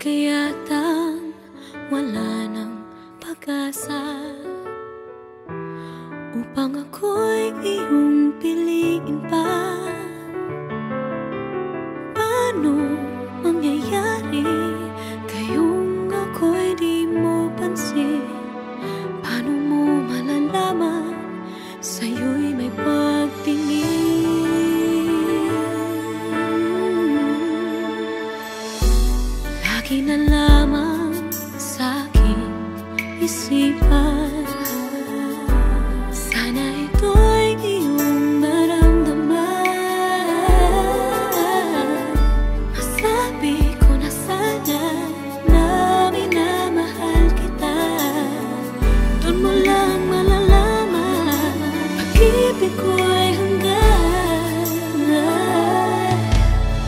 Kayatang wala ng pag-asa. Upang ako'y iyong piliin pa. isipan Sana ito'y iyong naramdaman Masabi ko na sana na minamahal kita Doon mo lang malalaman Pag-ibig ko'y hanggan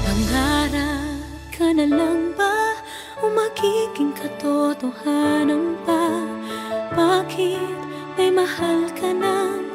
Pangarap ka na lang ba? O magiging katotohanan pa? bakit may mahal ka ng